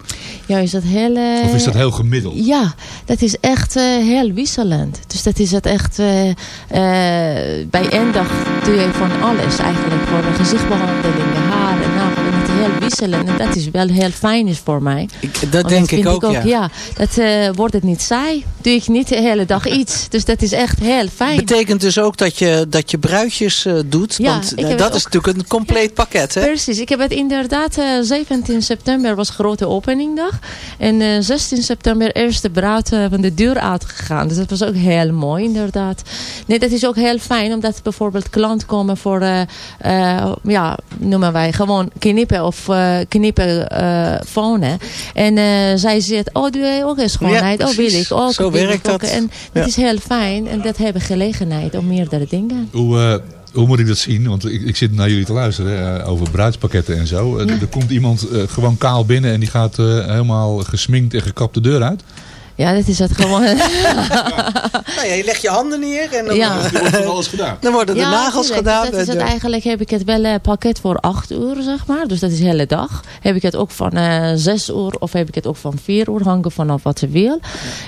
Ja, is dat heel... Of is dat heel gemiddeld? Ja, dat is echt heel wisselend. Dus dat is het echt... bij één dag doe je van alles eigenlijk. Voor de gezichtbehandeling, de heel wisselend. En dat is wel heel fijn is voor mij. Ik, dat Want denk ik ook, ja. ja. Dat eh, wordt het niet saai. Doe ik niet de hele dag iets. Dus dat is echt heel fijn. Betekent dus ook dat je, dat je bruidjes eh, doet. Ja, want eh, dat is natuurlijk een compleet pakket. Hè? Precies, ik heb het inderdaad, eh 17 september was grote openingdag. En eh 16 september eerste bruid van de deur uitgegaan. Dus dat was ook heel mooi inderdaad. Nee, dat is ook heel fijn, omdat bijvoorbeeld klanten komen voor, ja, noemen wij gewoon knippen of knippen eh fonen. En eh, zij zegt, oh doe jij ook eens schoonheid? Ja, oh wil ik ook. Zo werkt dat. En dat Ja. is heel fijn en dat hebben gelegenheid om meerdere dingen. Hoe, eh, hoe moet ik dat zien? Want ik, ik zit naar jullie te luisteren over bruidspakketten en zo. Ja. Er komt iemand eh, gewoon kaal binnen en die gaat helemaal gesminkt en gekapt de deur uit. Ja, dat is het gewoon. [laughs] Nou ja, je legt je handen neer en dan, Ja. Er wordt alles gedaan. dan worden de Ja, nagels tuurlijk. gedaan. Dus dat is het eh, eigenlijk heb ik het wel een pakket voor 8 uur, zeg maar. Dus dat is de hele dag. Heb ik het ook van eh 6 uur of heb ik het ook van 4 uur, hangen vanaf wat ze wil.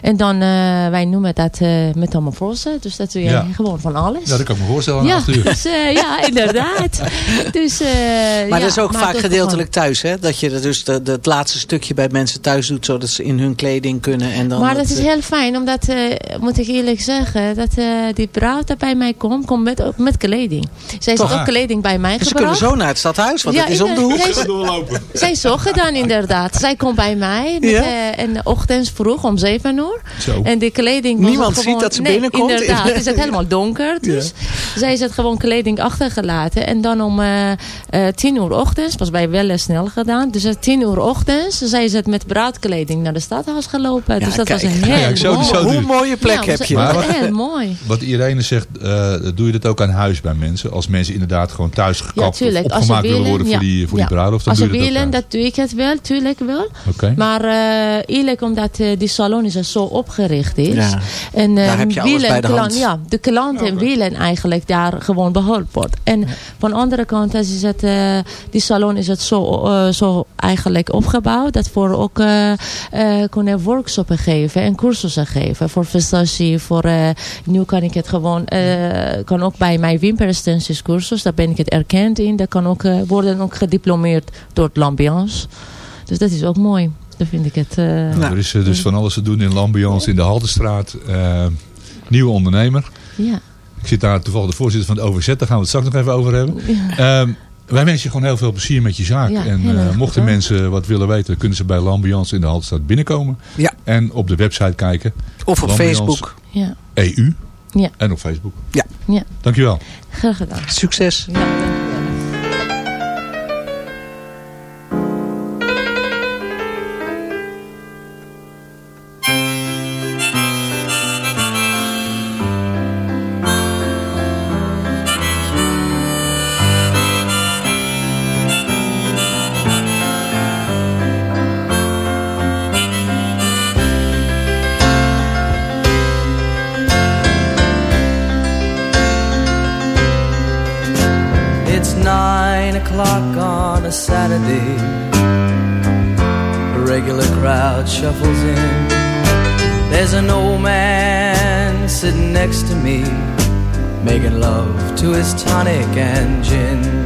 En dan, eh, wij noemen dat eh metamorfose. Dus dat doe je Ja. gewoon van alles. Ja, dat kan ik me voorstellen aan ja, acht uur. dus, eh, ja, inderdaad. [laughs] dus, eh, maar ja, dat is ook vaak gedeeltelijk thuis. Hè? Dat je dus de, de, het laatste stukje bij mensen thuis doet. Zodat ze in hun kleding kunnen. En dan maar dat is heel fijn, omdat, eh, moet ik eerlijk zeggen, dat eh, die bruid dat bij mij komt, komt met, ook met kleding. Zij heeft ook kleding bij mij Ze gebracht. kunnen zo naar het stadhuis, want Ja, het is om de hoek. Zij- doorlopen. Zij zorgen dan inderdaad. Zij komt bij mij met, Ja? eh, en ochtends vroeg om 7 uur. Zo. En de kleding was Niemand gewoon, ziet dat ze nee, binnenkomt. inderdaad. [laughs] Het is het helemaal donker. Dus zij is het gewoon kleding achtergelaten. En dan om eh eh, 10 uur ochtends, was bij wel snel gedaan. Dus om 10 uur ochtends, zij is het met bruidkleding naar de stadhuis gelopen. dus dat kijk. was een Ja, heel ik zou- mooi. zo Hoe mooie plek Ja, heb je. Maar- was heel mooi. Wat Irene zegt, eh, doe je dat ook aan huis bij mensen? Als mensen inderdaad gewoon thuis gekapt of opgemaakt willen willen, worden voor ja. die, voor Ja. die bruiloft, dan Als ze dat willen, dat doe ik het wel, tuurlijk wel. Maar eh, eerlijk, omdat eh, die salon is er zo opgericht is. Ja. En eh, Daar heb je bij de klant- hand. Ja, de klanten willen eigenlijk daar gewoon beholpen worden. En van de andere kant is het, eh, die salon is het zo, eh, zo eigenlijk opgebouwd. Dat voor ook eh, eh, kunnen workshops geven en cursussen geven. Voor visage, voor eh, nu kan ik het gewoon, eh, kan ook bij mijn wimperextensies cursus. Daar ben ik het erkend in. Dat kan ook eh, worden ook gediplomeerd door het L'Ambiance. Dus dat is ook mooi. Dat vind ik het. eh, Nou, er is dus van alles te doen in Lambiance, in de Haltestraat. Eh, nieuwe ondernemer. ja. Ik zit daar toevallig de voorzitter van de OVZ, daar gaan we het straks nog even over hebben. Ehm, wij wensen je gewoon heel veel plezier met je zaak. Ja, en eh, mochten mensen wat willen weten, kunnen ze bij Lambiance in de Haltestraat binnenkomen. Ja. En op de website kijken. Of op Lambiance Facebook. Ja. EU. Ja. En op Facebook. Ja. Ja. Dankjewel. Graag gedaan. Succes. Ja, next to me, making love to his tonic and gin.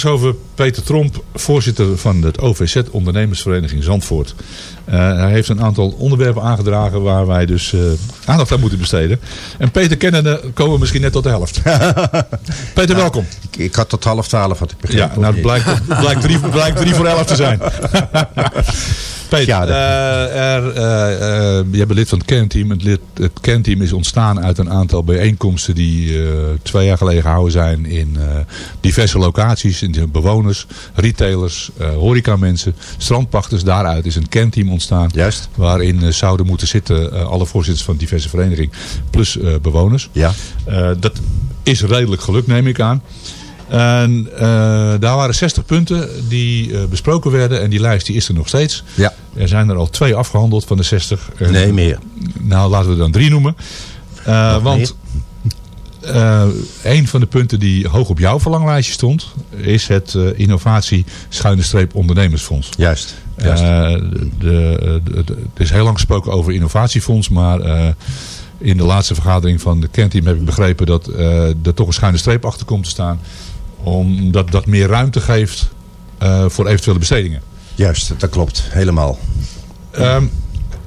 Aangeschoven Peter Tromp, voorzitter van het OVZ Ondernemersvereniging Zandvoort. Eh, hij heeft een aantal onderwerpen aangedragen waar wij dus eh, aandacht aan moeten besteden. En Peter kennende komen we misschien net tot de helft. [laughs] Peter, welkom. Ik, ik had tot half twaalf had ik begrepen. Ja, nou, het blijkt, blijkt, drie, blijkt drie voor elf te zijn. [laughs] Peter, eh, er, eh, eh, jij bent lid van het kernteam. Het, lid, het kernteam is ontstaan uit een aantal bijeenkomsten die twee jaar geleden gehouden zijn in diverse locaties. In de bewoners, retailers, horecamensen, strandpachters. Daaruit is een kernteam ontstaan. Juist. Waarin zouden moeten zitten alle voorzitters van diverse verenigingen plus bewoners. Ja. Dat is redelijk gelukt, neem ik aan. En eh, daar waren 60 punten die eh, besproken werden. En die lijst die is er nog steeds. Ja. Er zijn er al twee afgehandeld van de 60. En- Nee, meer. Nou, laten we er dan drie noemen. Eh, want eh, een van de punten die hoog op jouw verlanglijstje stond... is het eh, innovatie schuine streep ondernemersfonds. Juist. Eh, de, de, de- de- er is heel lang gesproken over innovatiefonds, maar eh, in de laatste vergadering van de kernteam heb ik begrepen dat eh, er toch een schuine streep achter komt te staan. Omdat dat meer ruimte geeft eh, voor eventuele bestedingen. Juist, dat klopt. Helemaal. Ehm,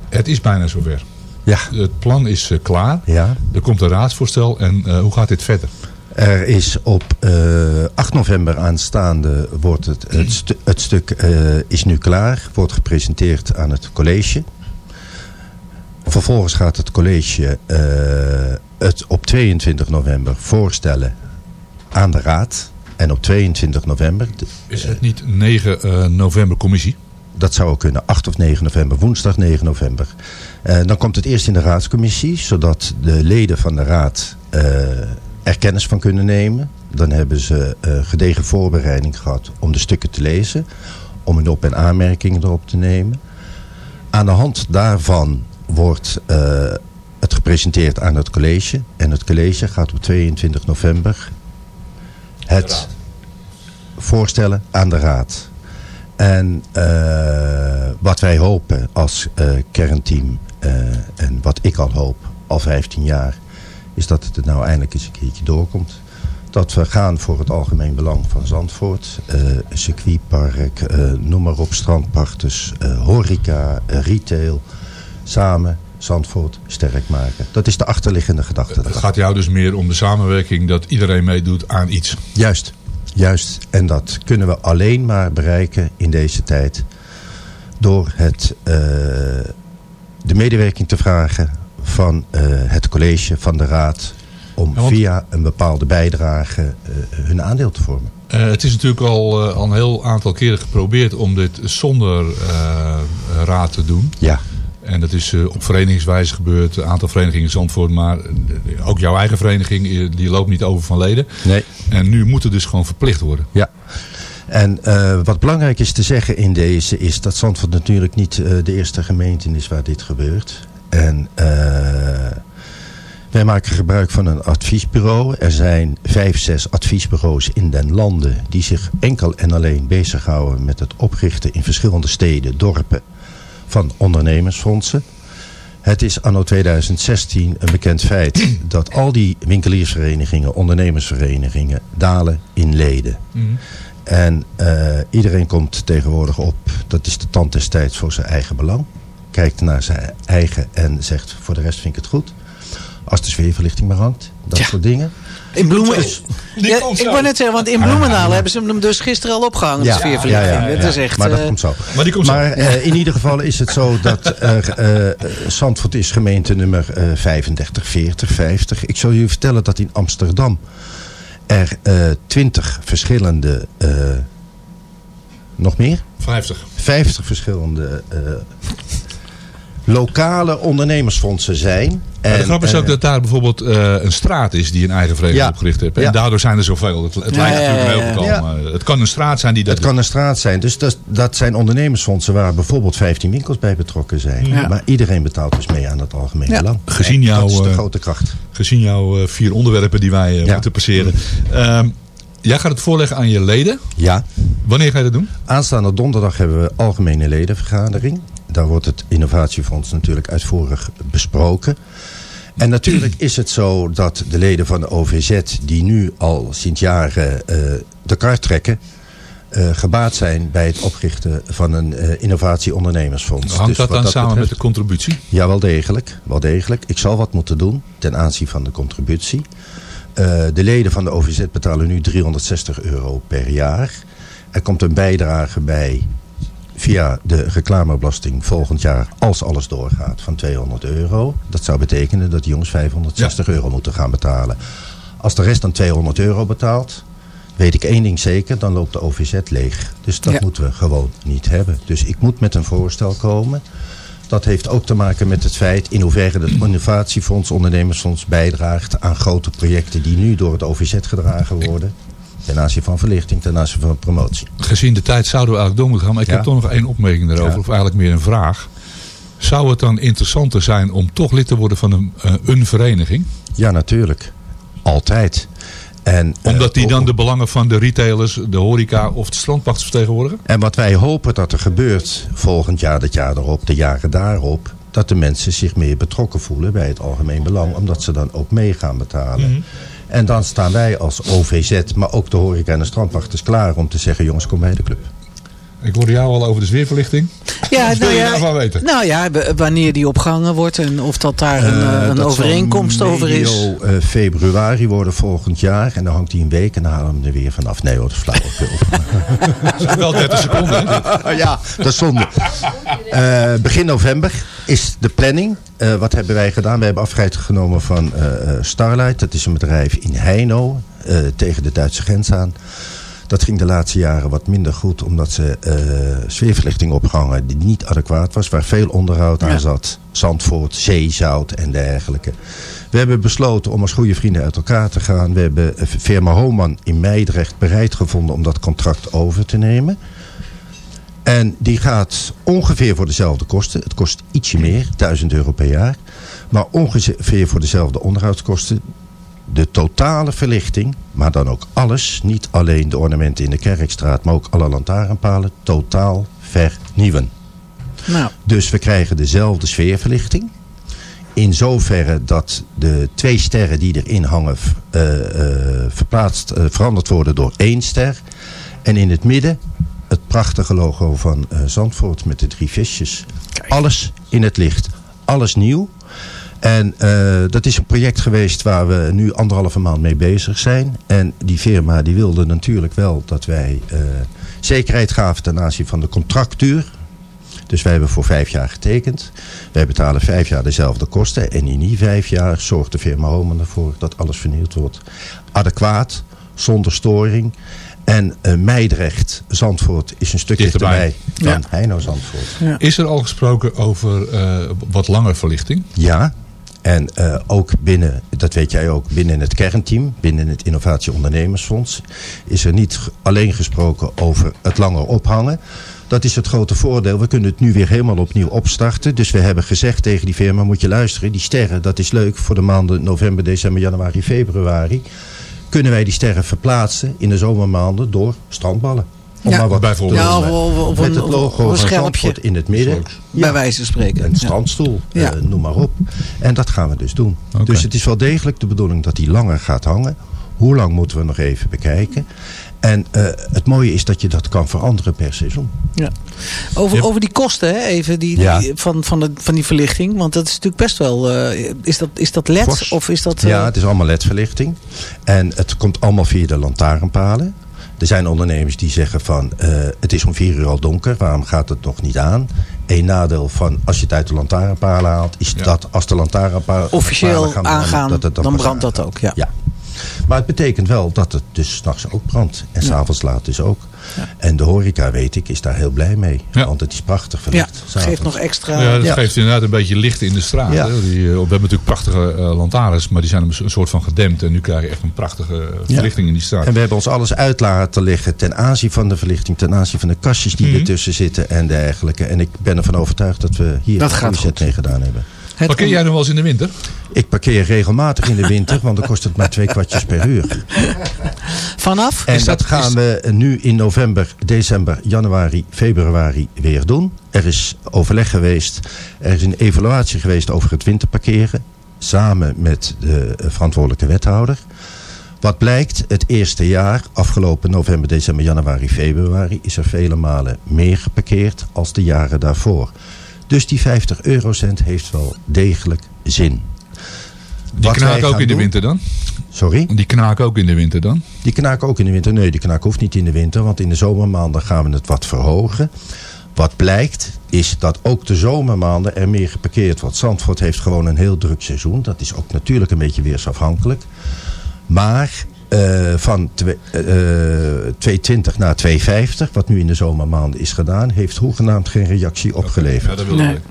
het is bijna zover. Ja. Het plan is eh, klaar. Ja. Er komt een raadsvoorstel en eh, hoe gaat dit verder? Er is op eh, 8 november aanstaande wordt het, het, stu- het stuk is nu klaar. Wordt gepresenteerd aan het college. Vervolgens gaat het college het op 22 november voorstellen aan de raad. En op 22 november, Is het niet 9 eh, november commissie? dat zou ook kunnen, 8 of 9 november, woensdag 9 november. Eh, dan komt het eerst in de raadscommissie, zodat de leden van de raad eh, er kennis van kunnen nemen. Dan hebben ze eh, gedegen voorbereiding gehad om de stukken te lezen, om een op- en aanmerkingen erop te nemen. Aan de hand daarvan wordt eh, het gepresenteerd aan het college. En het college gaat op 22 november het voorstellen aan de raad. En eh, wat wij hopen als eh, kernteam, eh, en wat ik al hoop al 15 jaar, is dat het er nou eindelijk eens een keertje doorkomt. Dat we gaan voor het algemeen belang van Zandvoort. eh circuitpark, eh, noem maar op, strandpachters, eh, horeca, retail. Samen Zandvoort sterk maken. Dat is de achterliggende gedachte. Het gaat jou dus meer om de samenwerking dat iedereen meedoet aan iets. Juist, juist. En dat kunnen we alleen maar bereiken in deze tijd door het, eh, de medewerking te vragen van eh, het college, van de raad, om Ja, via een bepaalde bijdrage eh, hun aandeel te vormen. Het is natuurlijk al, al een heel aantal keren geprobeerd om dit zonder raad te doen. Ja. En dat is eh, op verenigingswijze gebeurd. Een aantal verenigingen in Zandvoort. Maar eh, ook jouw eigen vereniging, eh, die loopt niet over van leden. Nee. En nu moet het dus gewoon verplicht worden. Ja. En wat belangrijk is te zeggen in deze is dat Zandvoort natuurlijk niet de eerste gemeente is waar dit gebeurt. En wij maken gebruik van een adviesbureau. Er zijn vijf, zes adviesbureaus in den landen die zich enkel en alleen bezighouden met het oprichten in verschillende steden, dorpen van ondernemersfondsen. Het is anno 2016 een bekend feit [clears throat] dat al die winkeliersverenigingen, ondernemersverenigingen dalen in leden. En eh, iedereen komt tegenwoordig op, dat is de tand des tijds voor zijn eigen belang. Kijkt naar zijn eigen en zegt voor de rest vind ik het goed. Als de sfeerverlichting maar hangt, dat soort dingen. In Bloemen... Ja, ik wou net zeggen, want in Bloemendaal hebben ze hem dus gisteren al opgehangen, de sfeerverlichting. Dat is echt... maar dat eh, komt zo. Maar die komt zo. Maar eh, in ieder geval is het zo dat er, [laughs] eh, eh, Zandvoort is gemeente nummer eh 35, 40, 50. Ik zal je vertellen dat in Amsterdam er eh 20 verschillende, eh, nog meer? 50. 50 verschillende eh, lokale ondernemersfondsen zijn. Maar de grap is eh, ook dat daar bijvoorbeeld eh, een straat is die een eigen vereniging Ja. opgericht heeft. En Ja. daardoor zijn er zoveel. Het, het Ja, lijkt ja, natuurlijk een ja, heel ja. getal. Maar het kan een straat zijn die dat Het kan een straat zijn. Dus dat, dat zijn ondernemersfondsen waar bijvoorbeeld 15 winkels bij betrokken zijn. Ja. Maar iedereen betaalt dus mee aan het algemeen Ja. belang. Gezien En jouw, dat is de eh, grote kracht. Gezien jouw eh, vier onderwerpen die wij eh, Ja. moeten passeren. Ehm, jij gaat het voorleggen aan je leden. Ja. Wanneer ga je dat doen? Aanstaande donderdag hebben we algemene ledenvergadering. Daar wordt het innovatiefonds natuurlijk uitvoerig besproken. En natuurlijk is het zo dat de leden van de OVZ, die nu al sinds jaren eh, de kar trekken, eh, gebaat zijn bij het oprichten van een eh, innovatie-ondernemersfonds. Hangt Dus dat dan samen betreft- met de contributie? Ja, wel degelijk, wel degelijk. Ik zal wat moeten doen ten aanzien van de contributie. De leden van de OVZ betalen nu 360 euro per jaar. Er komt een bijdrage bij via de reclamebelasting volgend jaar, als alles doorgaat, van 200 euro. Dat zou betekenen dat die jongens 560 euro moeten gaan betalen. Als de rest dan 200 euro betaalt, weet ik één ding zeker, dan loopt de OVZ leeg. Dus dat Ja. moeten we gewoon niet hebben. Dus ik moet met een voorstel komen. Dat heeft ook te maken met het feit in hoeverre het innovatiefonds, ondernemersfonds bijdraagt aan grote projecten die nu door het OVZ gedragen worden. Ten aanzien van verlichting, ten aanzien van promotie. Gezien de tijd zouden we eigenlijk door moeten gaan. Maar ik Ja. heb toch nog één opmerking daarover. Ja. Of eigenlijk meer een vraag. Zou het dan interessanter zijn om toch lid te worden van een, eh, een vereniging? Ja, natuurlijk. Altijd. En, eh, Omdat die dan de belangen van de retailers, de horeca of de strandpachters vertegenwoordigen? En wat wij hopen dat er gebeurt volgend jaar, dat jaar erop, de jaren daarop, dat de mensen zich meer betrokken voelen bij het algemeen belang, omdat ze dan ook mee gaan betalen. Mhm. En dan staan wij als OVZ, maar ook de horeca en de strandwachters klaar om te zeggen, jongens, kom bij de club. Ik hoorde jou al over de sfeerverlichting. Ja, Wat wil nou je ja, daarvan weten? nou ja, wanneer die opgehangen wordt en of dat daar een, Eh, eh, een dat overeenkomst zal over is. eh, februari worden volgend jaar. En dan hangt hij een week en dan halen we hem er weer vanaf. Nee hoor, dat is flauwekul. [laughs] Wel 30 seconden. hè? ja, dat is zonde. Eh, begin november is de planning. Eh, wat hebben wij gedaan? We hebben afscheid genomen van eh, eh, Starlight. Dat is een bedrijf in Heino, tegen de Duitse grens aan. Dat ging de laatste jaren wat minder goed, omdat ze sfeerverlichting opgehangen die niet adequaat was, waar veel onderhoud aan zat. Zandvoort, zeezout en dergelijke. We hebben besloten om als goede vrienden uit elkaar te gaan. We hebben firma Homan in Meidrecht bereid gevonden om dat contract over te nemen. En die gaat ongeveer voor dezelfde kosten. Het kost ietsje meer, 1000 euro per jaar. Maar ongeveer voor dezelfde onderhoudskosten. De totale verlichting, maar dan ook alles. Niet alleen de ornamenten in de Kerkstraat, maar ook alle lantaarnpalen. Totaal vernieuwen. Nou, Dus we krijgen dezelfde sfeerverlichting. In zoverre dat de twee sterren die erin hangen eh, eh, verplaatst, eh, veranderd worden door één ster. En in het midden het prachtige logo van eh, Zandvoort met de drie visjes. Alles in het licht. Alles nieuw. En eh, dat is een project geweest waar we nu anderhalve maand mee bezig zijn. En die firma die wilde natuurlijk wel dat wij eh, zekerheid gaven ten aanzien van de contractuur. Dus wij hebben voor vijf jaar getekend. Wij betalen vijf jaar dezelfde kosten. En in die vijf jaar zorgt de firma Homan ervoor dat alles vernieuwd wordt. Adequaat, zonder storing. En eh Meidrecht, Zandvoort, is een stuk Dichterbij. dichterbij dan Heino Zandvoort. Is er al gesproken over eh, wat langer verlichting? Ja, en eh, ook binnen, dat weet jij ook, binnen het kernteam, binnen het Innovatie Ondernemersfonds, is er niet alleen gesproken over het langer ophangen. Dat is het grote voordeel. We kunnen het nu weer helemaal opnieuw opstarten. Dus we hebben gezegd tegen die firma, moet je luisteren, die sterren, dat is leuk voor de maanden november, december, januari, februari. Kunnen wij die sterren verplaatsen in de zomermaanden door strandballen? Om Ja. maar wat Bijvoorbeeld. te Ja, noemen. of- of- of Met een- het of logo een van in het midden. bij wijze van spreken. Een strandstoel, Ja. eh, noem maar op. En dat gaan we dus doen. Dus het is wel degelijk de bedoeling dat die langer gaat hangen. Hoe lang moeten we nog even bekijken. En eh, het mooie is dat je dat kan veranderen per seizoen. Ja. Over, Yep. over die kosten, hè, even die, Ja. die- van, van, de, van die verlichting. Want dat is natuurlijk best wel. eh, is, dat, is dat LED Fors. of is dat. eh, Ja, het is allemaal ledverlichting. En het komt allemaal via de lantaarnpalen. Er zijn ondernemers die zeggen van eh, het is om vier uur al donker, waarom gaat het nog niet aan? Een nadeel van als je het uit de lantaarnpalen haalt, is Ja. dat als de lantaarnpalen officieel gaan branden, aangaan, dat het dan, brandt dat ook. Ja. Ja. Maar het betekent wel dat het dus s'nachts ook brandt. En Ja. s'avonds laat dus ook. En de horeca, weet ik, is daar heel blij mee. Ja. Want het is prachtig Ja, verlicht. s'avonds. geeft nog extra. Ja, dat Ja. geeft inderdaad een beetje licht in de straat. Ja. Hè? Die, eh, we hebben natuurlijk prachtige eh, lantaarns, maar die zijn een soort van gedempt. En nu krijg je echt een prachtige eh, verlichting in die straat. En we hebben ons alles uit laten liggen ten aanzien van de verlichting, ten aanzien van de kastjes die Mhm. ertussen zitten en dergelijke. En ik ben ervan overtuigd dat we hier Dat een zet goed. mee gedaan hebben. Het Parkeer jij nog wel eens in de winter? Ik parkeer regelmatig in de winter, want dan kost het maar twee kwartjes per uur. Vanaf? En Is dat- dat gaan is- we nu in november, december, januari, februari weer doen. Er is overleg geweest, er is een evaluatie geweest over het winterparkeren. samen met de verantwoordelijke wethouder. Wat blijkt, het eerste jaar, afgelopen november, december, januari, februari, is er vele malen meer geparkeerd als de jaren daarvoor. Dus die 50 eurocent heeft wel degelijk zin. Die Wat knaken ook in de winter dan? Sorry? Die knaken ook in de winter dan? Die knaken ook in de winter. Nee, die knaken hoeft niet in de winter. Want in de zomermaanden gaan we het wat verhogen. Wat blijkt is dat ook de zomermaanden er meer geparkeerd wordt. Zandvoort heeft gewoon een heel druk seizoen. Dat is ook natuurlijk een beetje weersafhankelijk. Maar eh, van twee- eh, 220 naar 250, wat nu in de zomermaanden is gedaan, heeft hoegenaamd geen reactie opgeleverd. Ja, dat willen Nee. we.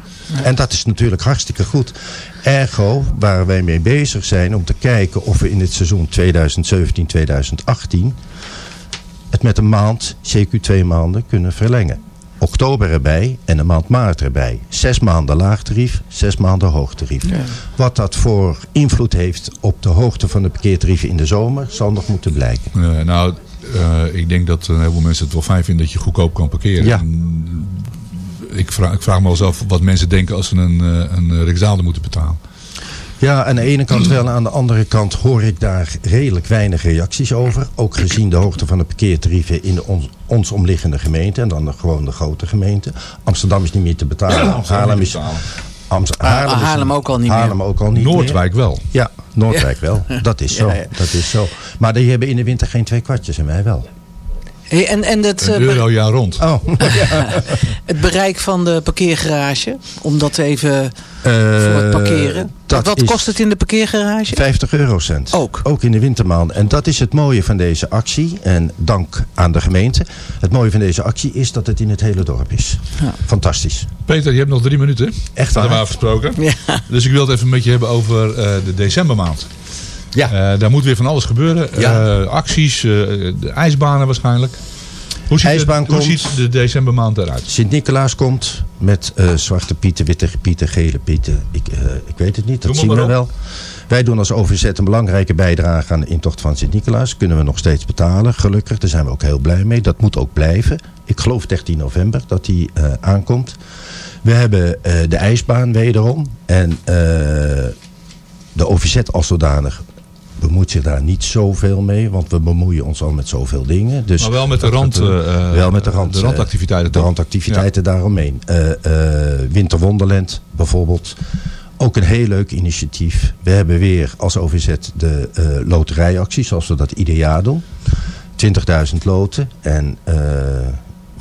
En dat is natuurlijk hartstikke goed. Ergo, waar wij mee bezig zijn om te kijken of we in het seizoen 2017-2018 het met een maand, CQ twee maanden, kunnen verlengen. Oktober erbij en een maand maart erbij. Zes maanden laagtarief, zes maanden hoogtarief. Wat dat voor invloed heeft op de hoogte van de parkeertarieven in de zomer, zal nog moeten blijken. Eh, nou, eh, ik denk dat een heleboel mensen het wel fijn vinden dat je goedkoop kan parkeren. Ja. Ik vraag, ik vraag me wel eens af wat mensen denken als ze een, eh, een moeten betalen. Ja, aan de ene kant wel. Aan de andere kant hoor ik daar redelijk weinig reacties over. Ook gezien de hoogte van de parkeertarieven in de ons, ons omliggende gemeente. En dan de, gewoon de grote gemeente. Amsterdam is niet meer te betalen. Haarlem is... Haarlem, is- Haarlem ook al niet meer. Haarlem ook al niet Noordwijk wel. meer. Ja, Noordwijk wel. [laughs] Dat is zo. Ja, ja. Dat is zo. Maar die hebben in de winter geen twee kwartjes en wij wel. Hey, en, en het, Een eh, euro jaar rond. Oh, [laughs] [laughs] het bereik van de parkeergarage, om dat even voor Eh, het parkeren. dat wat kost het in de parkeergarage? 50 eurocent. Ook. Ook in de wintermaanden. En dat is het mooie van deze actie. En dank aan de gemeente. Het mooie van deze actie is dat het in het hele dorp is. Ja. Fantastisch. Peter, je hebt nog drie minuten. Echt Dat hebben we waar. afgesproken. Ja. Dus ik wil het even met je hebben over eh, de decembermaand. Ja. Eh, daar moet weer van alles gebeuren. Ja. Eh, acties, eh, de ijsbanen waarschijnlijk. Hoe ziet, IJsbaan de, hoe ziet de decembermaand eruit? Sint-Nicolaas komt met zwarte pieten, witte pieten, gele pieten. Ik, ik weet het niet, dat Doe zien we wel. Wij doen als OVZ een belangrijke bijdrage aan de intocht van Sint-Nicolaas. Kunnen we nog steeds betalen, gelukkig. Daar zijn we ook heel blij mee. Dat moet ook blijven. Ik geloof 13 november dat die aankomt. We hebben de ijsbaan wederom. En de OVZ als zodanig bemoeit zich daar niet zoveel mee. Want we bemoeien ons al met zoveel dingen. Dus Maar wel met de rand, eh, eh, wel met de, rand, de eh, randactiviteiten. de randactiviteiten daaromheen. Eh eh, Winterwonderland bijvoorbeeld. Ook een heel leuk initiatief. We hebben weer als OVZ de loterijactie, zoals we dat ieder jaar doen. 20.000 loten. En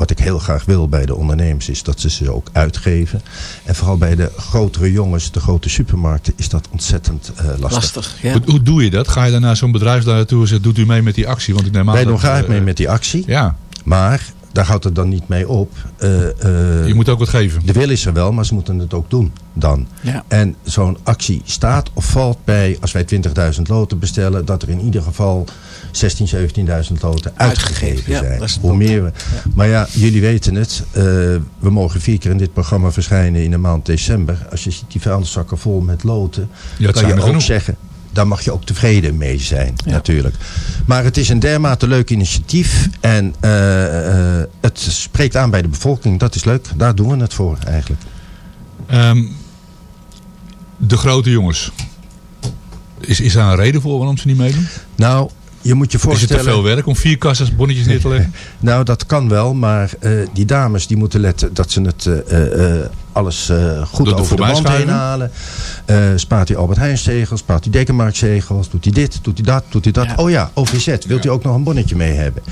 wat ik heel graag wil bij de ondernemers is dat ze ze ook uitgeven. En vooral bij de grotere jongens, de grote supermarkten, is dat ontzettend eh, lastig. Lastig, ja. Hoe, hoe doe je dat? Ga je dan naar zo'n bedrijf naartoe en zegt, doet u mee met die actie? Want ik neem aan Wij dat, doen graag eh, mee met die actie. Ja, Maar daar houdt het dan niet mee op. Eh, eh, je moet ook wat geven. De wil is er wel, maar ze moeten het ook doen dan. Ja. En zo'n actie staat of valt bij, als wij 20.000 loten bestellen, dat er in ieder geval 16.000, 17.000 loten uitgegeven ja, zijn. dat is het Hoe meer we, maar ja, jullie weten het. eh, we mogen vier keer in dit programma verschijnen in de maand december. Als je ziet die vuilniszakken vol met loten, Ja, kan je ook genoeg. zeggen. Daar mag je ook tevreden mee zijn, natuurlijk. Maar het is een dermate leuk initiatief. En eh, eh, het spreekt aan bij de bevolking. Dat is leuk. Daar doen we het voor eigenlijk. Ehm, de grote jongens. Is, is daar een reden voor waarom ze niet meedoen? Nou, je moet je Is het voorstellen... te veel werk om vier kassas bonnetjes neer te leggen? [laughs] Nou, dat kan wel, maar eh, die dames die moeten letten dat ze het eh, eh, alles eh, goed Dat er over de band heen halen. Eh spaart hij Albert Heijn zegels, spaart hij Dekkenmarkt zegels, doet hij dit, doet hij dat, doet hij dat. Ja. Oh ja, OVZ, wilt u ook nog een bonnetje mee hebben?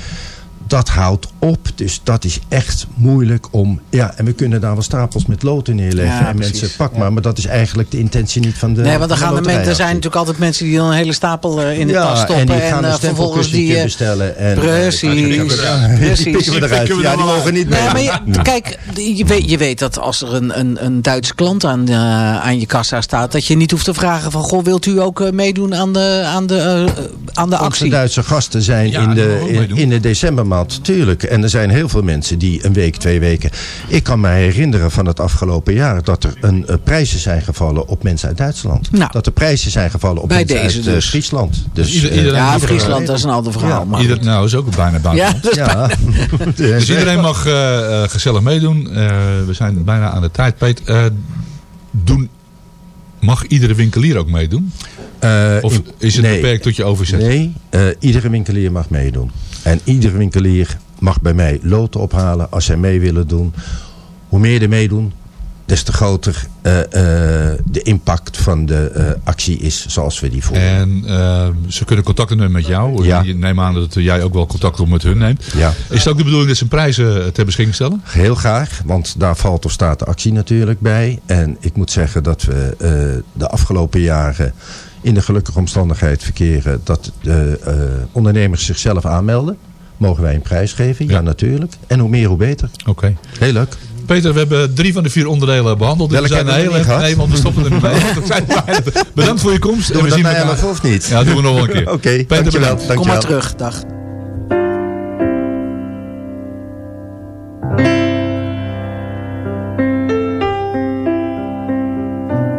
Dat houdt op, dus dat is echt moeilijk om... Ja, en we kunnen daar wel stapels met loten neerleggen Ja, en precies. mensen pak maar. Maar dat is eigenlijk de intentie niet van de Nee, want dan gaan de mensen, er zijn natuurlijk altijd mensen die dan een hele stapel eh, in de ja, tas stoppen. en die en gaan eh, een vervolgens die... eh, bestellen. En, eh, Precies, precies. Die pikken we eruit. Ja, die mogen niet mee. Nee, maar je, kijk, je weet, je weet dat als er een, een, een Duitse klant aan, eh, aan je kassa staat... dat je niet hoeft te vragen van... Goh, wilt u ook eh, meedoen aan de, aan de, eh, aan de Onze actie? Duitse gasten zijn Ja, in, de, in, in de decembermaand, tuurlijk. En er zijn heel veel mensen die een week, twee weken... Ik kan me herinneren van het afgelopen jaar... dat er een, eh, prijzen zijn gevallen op mensen uit Duitsland. Nou. dat er prijzen zijn gevallen op mensen deze uit eh, dus. Friesland. Dus, ieder- eh, Ja, moet er- Friesland, dat is een ander verhaal. Ja, maar Ieder, nou, is ook bijna buiten. Ja, dat is [laughs] [laughs] ja. Dus iedereen mag gezellig meedoen. Eh, we zijn bijna aan de tijd. Peet, eh, doen Mag iedere winkelier ook meedoen? Eh, Of is het nee. beperkt tot je overzet? Nee, eh, iedere winkelier mag meedoen. En iedere winkelier mag bij mij loten ophalen als zij mee willen doen. Hoe meer er meedoen, des te groter eh, eh, de impact van de eh, actie is zoals we die voeren. En ze kunnen contact nemen met jou. Ja. Neem aan dat jij ook wel contact op met hun neemt. Ja. Is het ook de bedoeling dat ze prijzen ter beschikking stellen? Heel graag, want daar valt of staat de actie natuurlijk bij. En ik moet zeggen dat we de afgelopen jaren in de gelukkige omstandigheid verkeren dat de eh, ondernemers zichzelf aanmelden. Mogen wij een prijs geven? Ja, natuurlijk. En hoe meer, hoe beter. Oké. Heel leuk. Peter, we hebben drie van de vier onderdelen behandeld. Dus Welke we zijn heel gehad? Nee, want we stoppen er niet mee. [laughs] Bedankt voor je komst. Doen we en we dat zien na elkaar. 11 of niet? Ja, doen we nog wel een keer. [laughs] Oké, Peter, dankjewel. bedankt. dankjewel. Kom maar terug. Dag.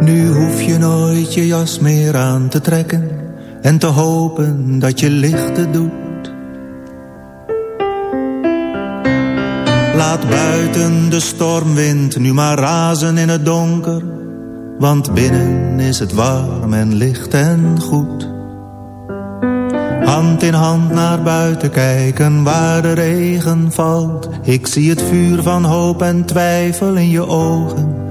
Nu hoef je nooit je jas meer aan te trekken en te hopen dat je lichten doet. Laat buiten de stormwind nu maar razen in het donker, want binnen is het warm en licht en goed. Hand in hand naar buiten kijken waar de regen valt. Ik zie het vuur van hoop en twijfel in je ogen.